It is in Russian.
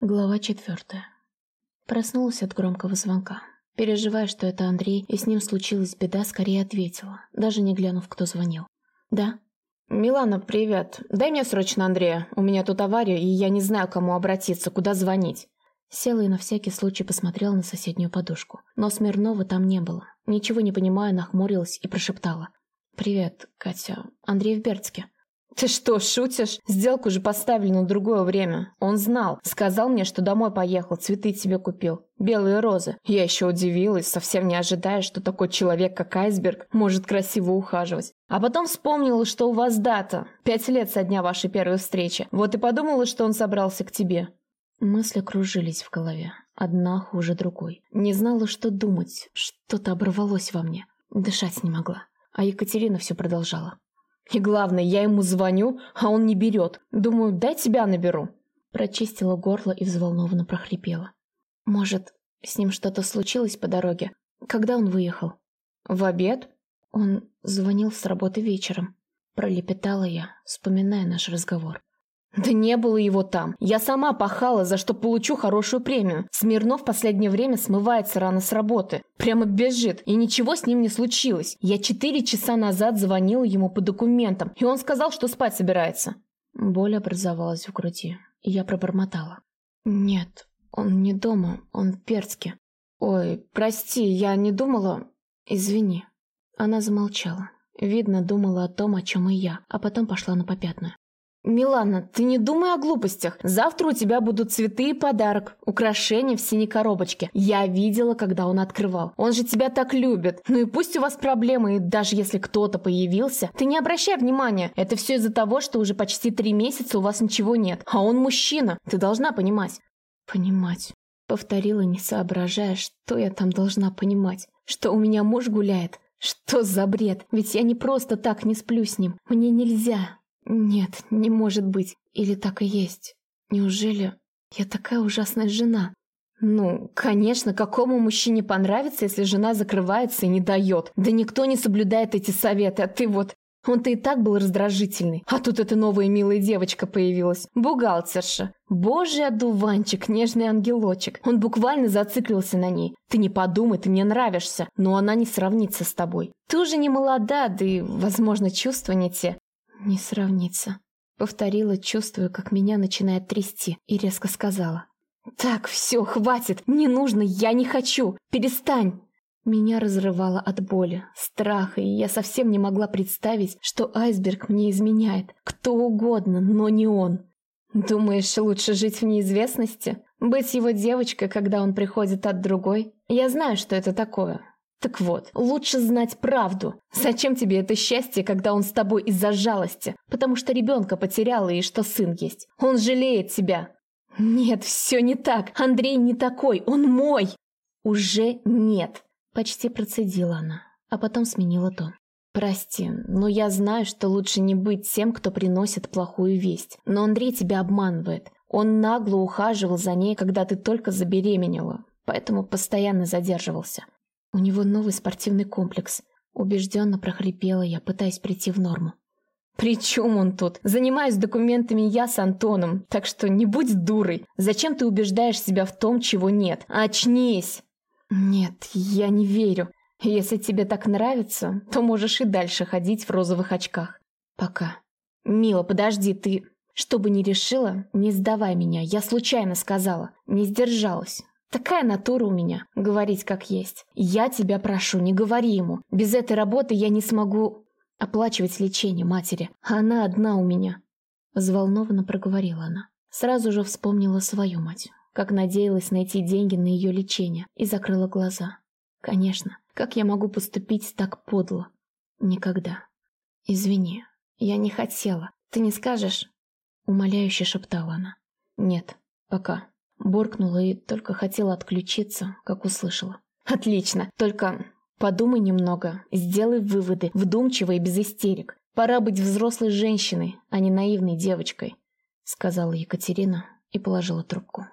Глава четвертая. Проснулась от громкого звонка. Переживая, что это Андрей, и с ним случилась беда, скорее ответила, даже не глянув, кто звонил. «Да?» «Милана, привет. Дай мне срочно Андрея. У меня тут авария, и я не знаю, кому обратиться, куда звонить». Села и на всякий случай посмотрела на соседнюю подушку. Но Смирнова там не было. Ничего не понимая, нахмурилась и прошептала. «Привет, Катя. Андрей в Бердске». «Ты что, шутишь? Сделку же поставили на другое время. Он знал. Сказал мне, что домой поехал, цветы тебе купил. Белые розы. Я еще удивилась, совсем не ожидая, что такой человек, как Айсберг, может красиво ухаживать. А потом вспомнила, что у вас дата. Пять лет со дня вашей первой встречи. Вот и подумала, что он собрался к тебе». Мысли кружились в голове. Одна хуже другой. Не знала, что думать. Что-то оборвалось во мне. Дышать не могла. А Екатерина все продолжала. И главное, я ему звоню, а он не берет. Думаю, дай тебя наберу. Прочистила горло и взволнованно прохрипела. Может, с ним что-то случилось по дороге? Когда он выехал? В обед? Он звонил с работы вечером. Пролепетала я, вспоминая наш разговор. Да не было его там. Я сама пахала, за что получу хорошую премию. Смирнов в последнее время смывается рано с работы. Прямо бежит. И ничего с ним не случилось. Я четыре часа назад звонила ему по документам, и он сказал, что спать собирается. Боль образовалась в груди, и я пробормотала. Нет, он не дома, он в Перцке. Ой, прости, я не думала... Извини. Она замолчала. Видно, думала о том, о чем и я, а потом пошла на попятную. «Милана, ты не думай о глупостях. Завтра у тебя будут цветы и подарок. Украшения в синей коробочке. Я видела, когда он открывал. Он же тебя так любит. Ну и пусть у вас проблемы, и даже если кто-то появился, ты не обращай внимания. Это все из-за того, что уже почти три месяца у вас ничего нет. А он мужчина. Ты должна понимать». «Понимать». Повторила, не соображая, что я там должна понимать. Что у меня муж гуляет. Что за бред? Ведь я не просто так не сплю с ним. Мне нельзя. Нет, не может быть. Или так и есть. Неужели я такая ужасная жена? Ну, конечно, какому мужчине понравится, если жена закрывается и не дает? Да никто не соблюдает эти советы, а ты вот... Он-то и так был раздражительный. А тут эта новая милая девочка появилась. Бухгалтерша. Божий одуванчик, нежный ангелочек. Он буквально зациклился на ней. Ты не подумай, ты мне нравишься, но она не сравнится с тобой. Ты уже не молода, да и, возможно, чувства не те. «Не сравнится», — повторила, чувствуя, как меня начинает трясти, и резко сказала. «Так, все, хватит, не нужно, я не хочу, перестань!» Меня разрывало от боли, страха, и я совсем не могла представить, что айсберг мне изменяет. Кто угодно, но не он. Думаешь, лучше жить в неизвестности? Быть его девочкой, когда он приходит от другой? Я знаю, что это такое. Так вот, лучше знать правду. Зачем тебе это счастье, когда он с тобой из-за жалости? Потому что ребенка потеряла и что сын есть. Он жалеет тебя. Нет, все не так. Андрей не такой, он мой. Уже нет. Почти процедила она, а потом сменила тон. Прости, но я знаю, что лучше не быть тем, кто приносит плохую весть. Но Андрей тебя обманывает. Он нагло ухаживал за ней, когда ты только забеременела, поэтому постоянно задерживался. У него новый спортивный комплекс. Убежденно прохрипела я, пытаясь прийти в норму. «При чем он тут? Занимаюсь документами я с Антоном, так что не будь дурой. Зачем ты убеждаешь себя в том, чего нет? Очнись!» «Нет, я не верю. Если тебе так нравится, то можешь и дальше ходить в розовых очках. Пока. Мила, подожди, ты... Что бы ни решила, не сдавай меня, я случайно сказала. Не сдержалась. Такая натура у меня, говорить как есть. Я тебя прошу, не говори ему. Без этой работы я не смогу оплачивать лечение матери. Она одна у меня. Взволнованно проговорила она. Сразу же вспомнила свою мать, как надеялась найти деньги на ее лечение, и закрыла глаза. Конечно, как я могу поступить так подло? Никогда. Извини, я не хотела. Ты не скажешь? Умоляюще шептала она. Нет, пока. Буркнула и только хотела отключиться, как услышала. «Отлично, только подумай немного, сделай выводы, вдумчиво и без истерик. Пора быть взрослой женщиной, а не наивной девочкой», сказала Екатерина и положила трубку.